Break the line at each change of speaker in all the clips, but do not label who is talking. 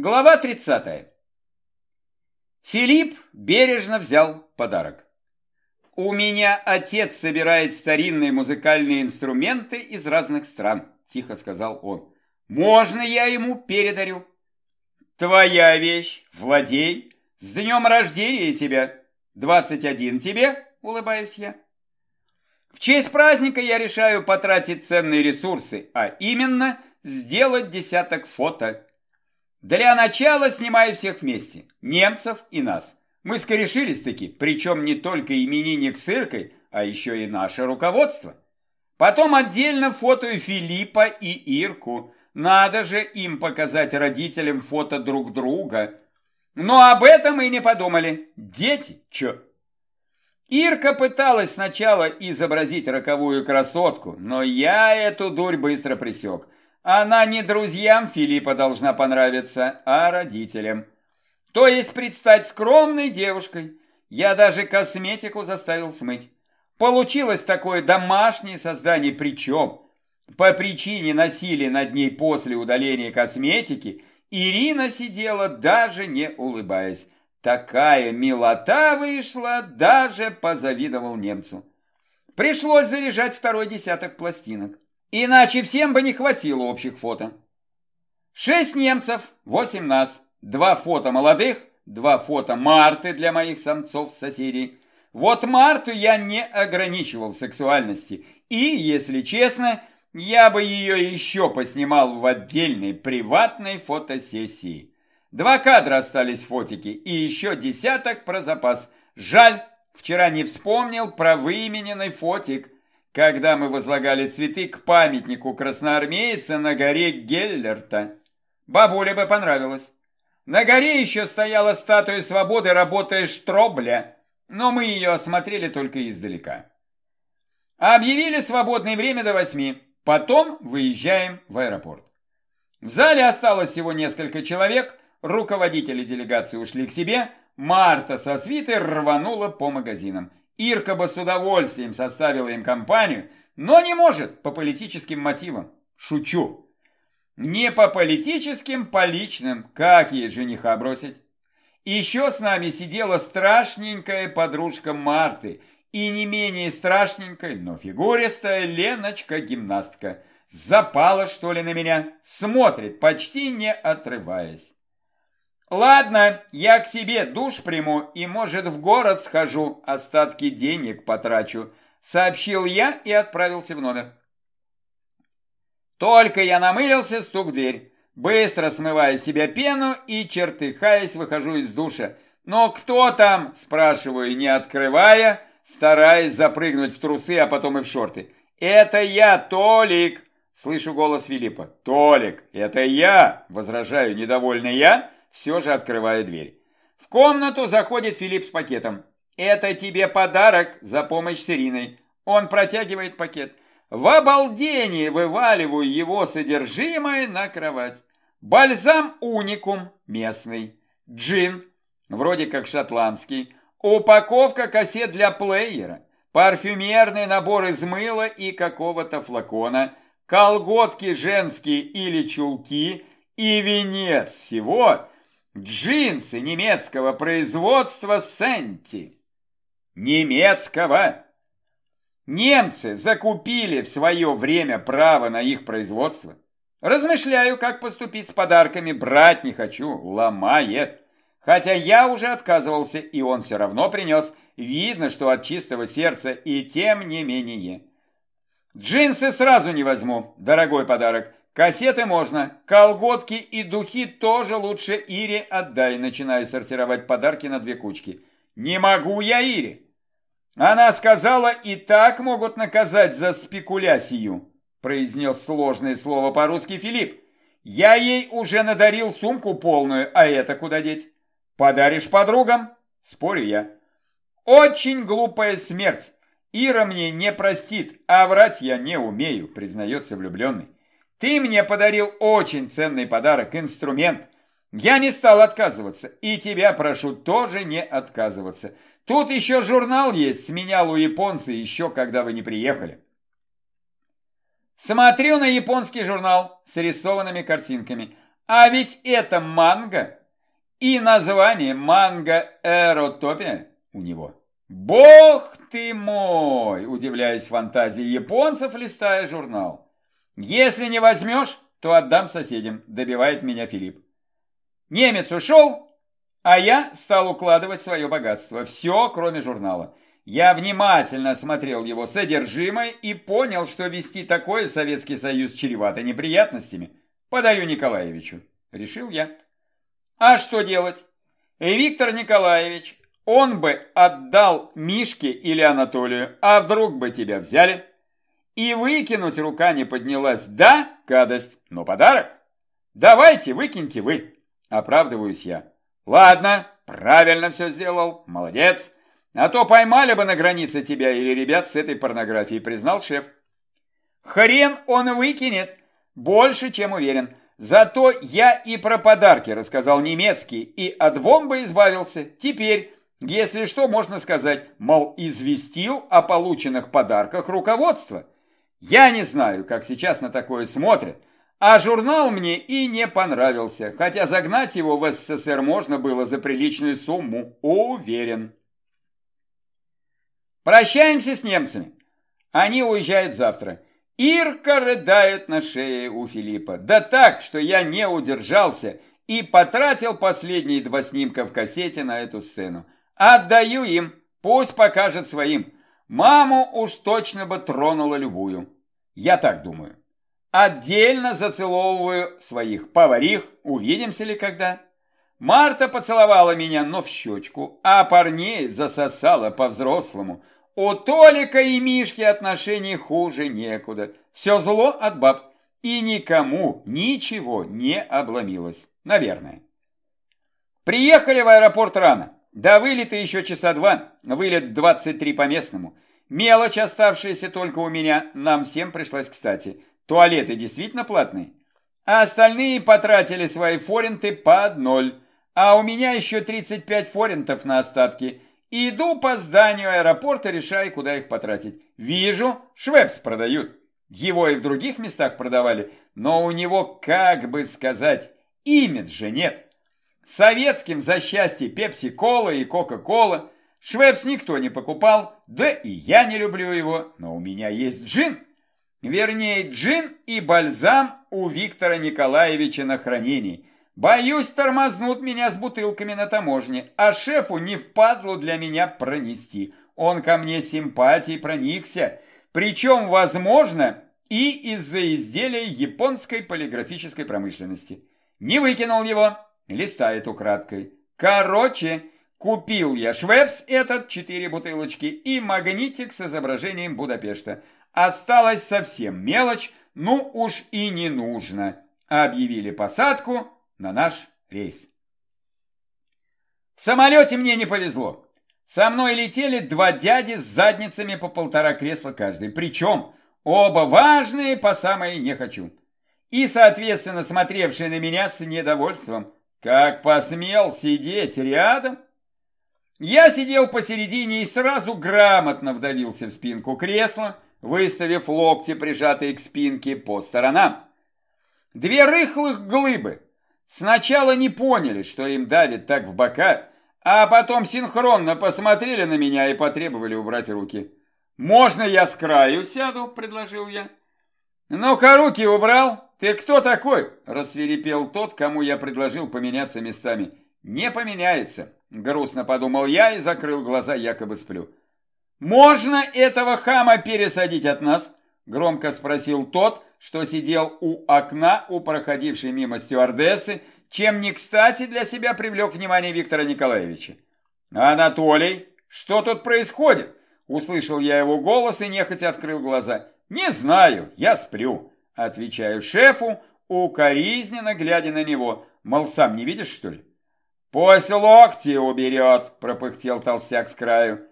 Глава 30. Филипп бережно взял подарок. «У меня отец собирает старинные музыкальные инструменты из разных стран», – тихо сказал он. «Можно я ему передарю?» «Твоя вещь, владей. С днем рождения тебя. Двадцать один тебе?» – улыбаюсь я. В честь праздника я решаю потратить ценные ресурсы, а именно сделать десяток фото – для начала снимаю всех вместе, немцев и нас. Мы скорешились-таки, причем не только именинник с Иркой, а еще и наше руководство. Потом отдельно фото Филиппа и Ирку. Надо же им показать родителям фото друг друга. Но об этом мы не подумали. Дети, чё? Ирка пыталась сначала изобразить роковую красотку, но я эту дурь быстро присек. Она не друзьям Филиппа должна понравиться, а родителям. То есть предстать скромной девушкой. Я даже косметику заставил смыть. Получилось такое домашнее создание, причем по причине насилия над ней после удаления косметики Ирина сидела даже не улыбаясь. Такая милота вышла, даже позавидовал немцу. Пришлось заряжать второй десяток пластинок. Иначе всем бы не хватило общих фото. Шесть немцев, восемь нас, два фото молодых, два фото Марты для моих самцов-соседей. Вот Марту я не ограничивал в сексуальности, и, если честно, я бы ее еще поснимал в отдельной приватной фотосессии. Два кадра остались фотики, и еще десяток про запас. Жаль, вчера не вспомнил про выимененный фотик – когда мы возлагали цветы к памятнику красноармейца на горе Геллерта. Бабуле бы понравилось. На горе еще стояла статуя свободы, работая Штробля, но мы ее осмотрели только издалека. Объявили свободное время до восьми, потом выезжаем в аэропорт. В зале осталось всего несколько человек, руководители делегации ушли к себе, Марта со свитой рванула по магазинам. Ирка бы с удовольствием составила им компанию, но не может по политическим мотивам. Шучу. Не по политическим, по личным. Как ей жениха бросить? Еще с нами сидела страшненькая подружка Марты и не менее страшненькая, но фигуристая Леночка-гимнастка. Запала, что ли, на меня? Смотрит, почти не отрываясь. Ладно, я к себе душ приму и, может, в город схожу, остатки денег потрачу, сообщил я и отправился в номер. Только я намылился, стук в дверь. Быстро смываю себя пену и, чертыхаясь, выхожу из душа. «Но кто там?» – спрашиваю, не открывая, стараясь запрыгнуть в трусы, а потом и в шорты. «Это я, Толик!» – слышу голос Филиппа. «Толик, это я!» – возражаю, недовольный я – все же открывая дверь. В комнату заходит Филипп с пакетом. «Это тебе подарок за помощь с Ириной». Он протягивает пакет. В обалдении вываливаю его содержимое на кровать. Бальзам уникум местный. Джин, вроде как шотландский. Упаковка кассет для плеера. Парфюмерный набор из мыла и какого-то флакона. Колготки женские или чулки. И венец всего Джинсы немецкого производства Сенти. Немецкого! Немцы закупили в свое время право на их производство. Размышляю, как поступить с подарками, брать не хочу, ломает. Хотя я уже отказывался, и он все равно принес. Видно, что от чистого сердца, и тем не менее. Джинсы сразу не возьму, дорогой подарок. Кассеты можно, колготки и духи тоже лучше Ире отдай, начинаю сортировать подарки на две кучки. Не могу я Ире. Она сказала, и так могут наказать за спекуляцию, произнес сложное слово по-русски Филипп. Я ей уже надарил сумку полную, а это куда деть? Подаришь подругам? Спорю я. Очень глупая смерть. Ира мне не простит, а врать я не умею, признается влюбленный. Ты мне подарил очень ценный подарок, инструмент. Я не стал отказываться, и тебя прошу тоже не отказываться. Тут еще журнал есть, сменял у японца еще, когда вы не приехали. Смотрю на японский журнал с рисованными картинками. А ведь это манго. И название манго эротопия у него. Бог ты мой, удивляясь фантазии японцев, листая журнал. Если не возьмешь, то отдам соседям, добивает меня Филипп. Немец ушел, а я стал укладывать свое богатство. Все, кроме журнала. Я внимательно смотрел его содержимое и понял, что вести такой Советский Союз чревато неприятностями. Подарю Николаевичу. Решил я. А что делать? И Виктор Николаевич, он бы отдал Мишке или Анатолию, а вдруг бы тебя взяли? И выкинуть рука не поднялась. Да, гадость, но подарок. Давайте, выкиньте вы. Оправдываюсь я. Ладно, правильно все сделал, молодец. А то поймали бы на границе тебя или ребят с этой порнографией, признал шеф. Хрен он выкинет, больше, чем уверен. Зато я и про подарки рассказал немецкий, и от бомбы избавился. Теперь, если что, можно сказать, мол, известил о полученных подарках руководство. Я не знаю, как сейчас на такое смотрят, а журнал мне и не понравился, хотя загнать его в СССР можно было за приличную сумму, уверен. Прощаемся с немцами. Они уезжают завтра. Ирка рыдает на шее у Филиппа. Да так, что я не удержался и потратил последние два снимка в кассете на эту сцену. Отдаю им, пусть покажет своим. Маму уж точно бы тронула любую. Я так думаю. Отдельно зацеловываю своих поварих. Увидимся ли когда? Марта поцеловала меня, но в щечку, а парней засосала по-взрослому – у Толика и Мишки отношений хуже некуда. Все зло от баб. И никому ничего не обломилось. Наверное. Приехали в аэропорт рано. До вылета еще часа два. Вылет 23 по местному. Мелочь, оставшаяся только у меня, нам всем пришлась кстати. Туалеты действительно платные. А остальные потратили свои форинты под ноль. А у меня еще 35 форинтов на остатки – Иду по зданию аэропорта, решая, куда их потратить. Вижу, швепс продают. Его и в других местах продавали, но у него, как бы сказать, имиджа нет. Советским за счастье пепси-кола и кока-кола. Швепс никто не покупал, да и я не люблю его, но у меня есть джин. Вернее, джин и бальзам у Виктора Николаевича на хранении – Боюсь, тормознут меня с бутылками на таможне, а шефу не впадло для меня пронести. Он ко мне симпатией проникся, причем, возможно, и из-за изделия японской полиграфической промышленности. Не выкинул его, листает украдкой. Короче, купил я швепс этот, четыре бутылочки, и магнитик с изображением Будапешта. Осталась совсем мелочь, ну уж и не нужно. Объявили посадку, на наш рейс. В самолете мне не повезло. Со мной летели два дяди с задницами по полтора кресла каждый. Причем оба важные по самое не хочу. И, соответственно, смотревшие на меня с недовольством. Как посмел сидеть рядом? Я сидел посередине и сразу грамотно вдавился в спинку кресла, выставив локти, прижатые к спинке, по сторонам. Две рыхлых глыбы, Сначала не поняли, что им давит так в бока, а потом синхронно посмотрели на меня и потребовали убрать руки. «Можно я с краю сяду?» – предложил я. «Ну-ка, руки убрал! Ты кто такой?» – рассверепел тот, кому я предложил поменяться местами. «Не поменяется», – грустно подумал я и закрыл глаза, якобы сплю. «Можно этого хама пересадить от нас?» – громко спросил тот, что сидел у окна у проходившей мимо стюардессы, чем не кстати для себя привлек внимание Виктора Николаевича. «Анатолий, что тут происходит?» Услышал я его голос и нехотя открыл глаза. «Не знаю, я сплю», — отвечаю шефу, укоризненно глядя на него. Мол, сам не видишь, что ли? «Пусть локти уберет», — пропыхтел толстяк с краю.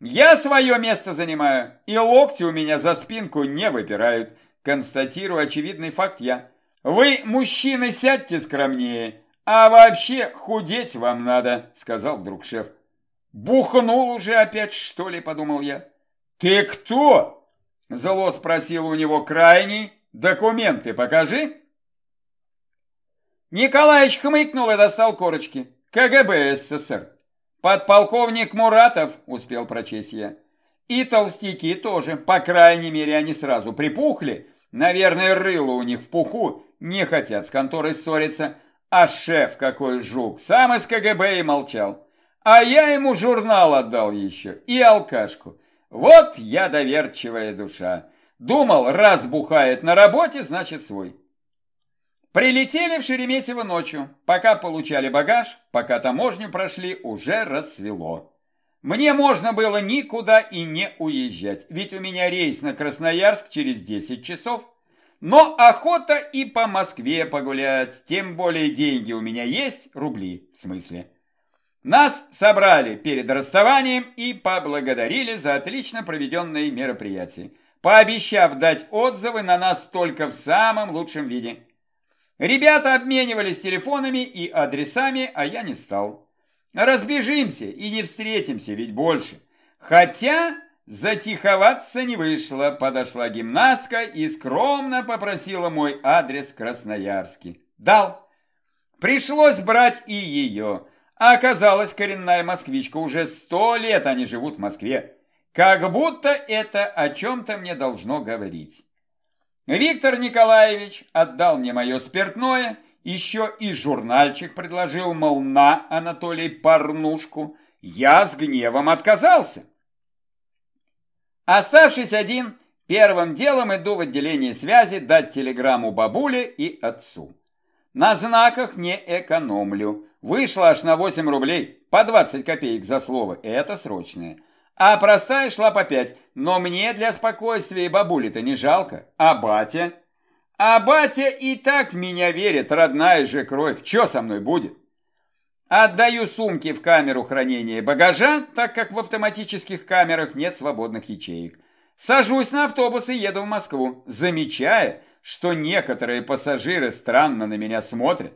«Я свое место занимаю, и локти у меня за спинку не выпирают. Констатирую очевидный факт я. Вы, мужчины, сядьте скромнее, а вообще худеть вам надо, сказал вдруг шеф. Бухнул уже опять, что ли, подумал я. Ты кто? Зло спросил у него крайний. Документы покажи. Николаевич хмыкнул и достал корочки. КГБ СССР. Подполковник Муратов, успел прочесть я. И толстяки тоже, по крайней мере, они сразу припухли. Наверное, рыло у них в пуху, не хотят с конторой ссориться. А шеф какой жук, сам из КГБ и молчал. А я ему журнал отдал еще и алкашку. Вот я доверчивая душа. Думал, раз бухает на работе, значит свой. Прилетели в Шереметьево ночью. Пока получали багаж, пока таможню прошли, уже рассвело. Мне можно было никуда и не уезжать, ведь у меня рейс на Красноярск через 10 часов. Но охота и по Москве погулять, тем более деньги у меня есть, рубли в смысле. Нас собрали перед расставанием и поблагодарили за отлично проведенные мероприятия, пообещав дать отзывы на нас только в самом лучшем виде. Ребята обменивались телефонами и адресами, а я не стал. Разбежимся и не встретимся, ведь больше. Хотя затиховаться не вышло. Подошла гимнастка и скромно попросила мой адрес Красноярский. Дал. Пришлось брать и ее. А оказалась коренная москвичка. Уже сто лет они живут в Москве. Как будто это о чем-то мне должно говорить. Виктор Николаевич отдал мне мое спиртное, еще и журнальчик предложил, мол, на, Анатолий, порнушку. Я с гневом отказался. Оставшись один, первым делом иду в отделение связи дать телеграмму бабуле и отцу. На знаках не экономлю. Вышло аж на 8 рублей, по 20 копеек за слово. Это срочное а простая шла по пять. Но мне для спокойствия бабули-то не жалко. А батя? А батя и так в меня верит, родная же кровь. Че со мной будет? Отдаю сумки в камеру хранения багажа, так как в автоматических камерах нет свободных ячеек. Сажусь на автобус и еду в Москву, замечая, что некоторые пассажиры странно на меня смотрят,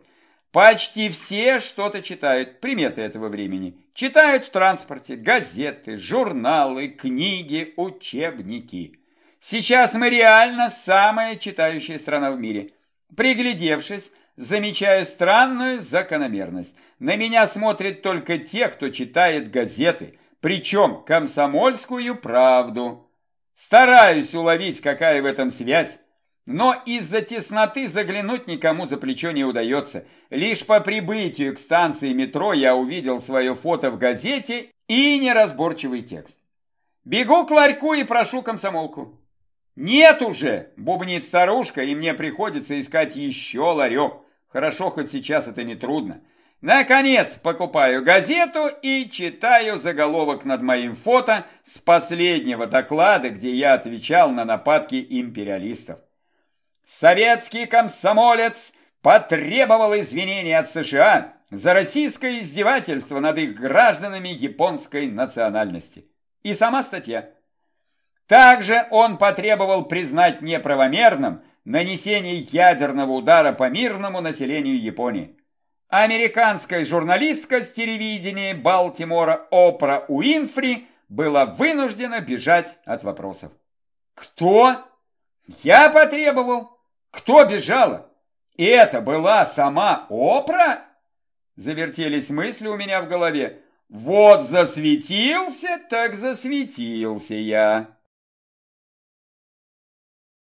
Почти все что-то читают, приметы этого времени. Читают в транспорте газеты, журналы, книги, учебники. Сейчас мы реально самая читающая страна в мире. Приглядевшись, замечаю странную закономерность. На меня смотрят только те, кто читает газеты, причем комсомольскую правду. Стараюсь уловить, какая в этом связь, но из-за тесноты заглянуть никому за плечо не удается. Лишь по прибытию к станции метро я увидел свое фото в газете и неразборчивый текст. Бегу к ларьку и прошу комсомолку. «Нет уже!» – бубнит старушка, и мне приходится искать еще ларек. Хорошо, хоть сейчас это не трудно. Наконец, покупаю газету и читаю заголовок над моим фото с последнего доклада, где я отвечал на нападки империалистов. Советский комсомолец потребовал извинений от США за российское издевательство над их гражданами японской национальности. И сама статья. Также он потребовал признать неправомерным нанесение ядерного удара по мирному населению Японии. Американская журналистка с телевидения Балтимора Опра Уинфри была вынуждена бежать от вопросов. Кто? Я потребовал. Кто бежала? Это была сама Опра? Завертелись мысли у меня в голове. Вот засветился, так засветился я.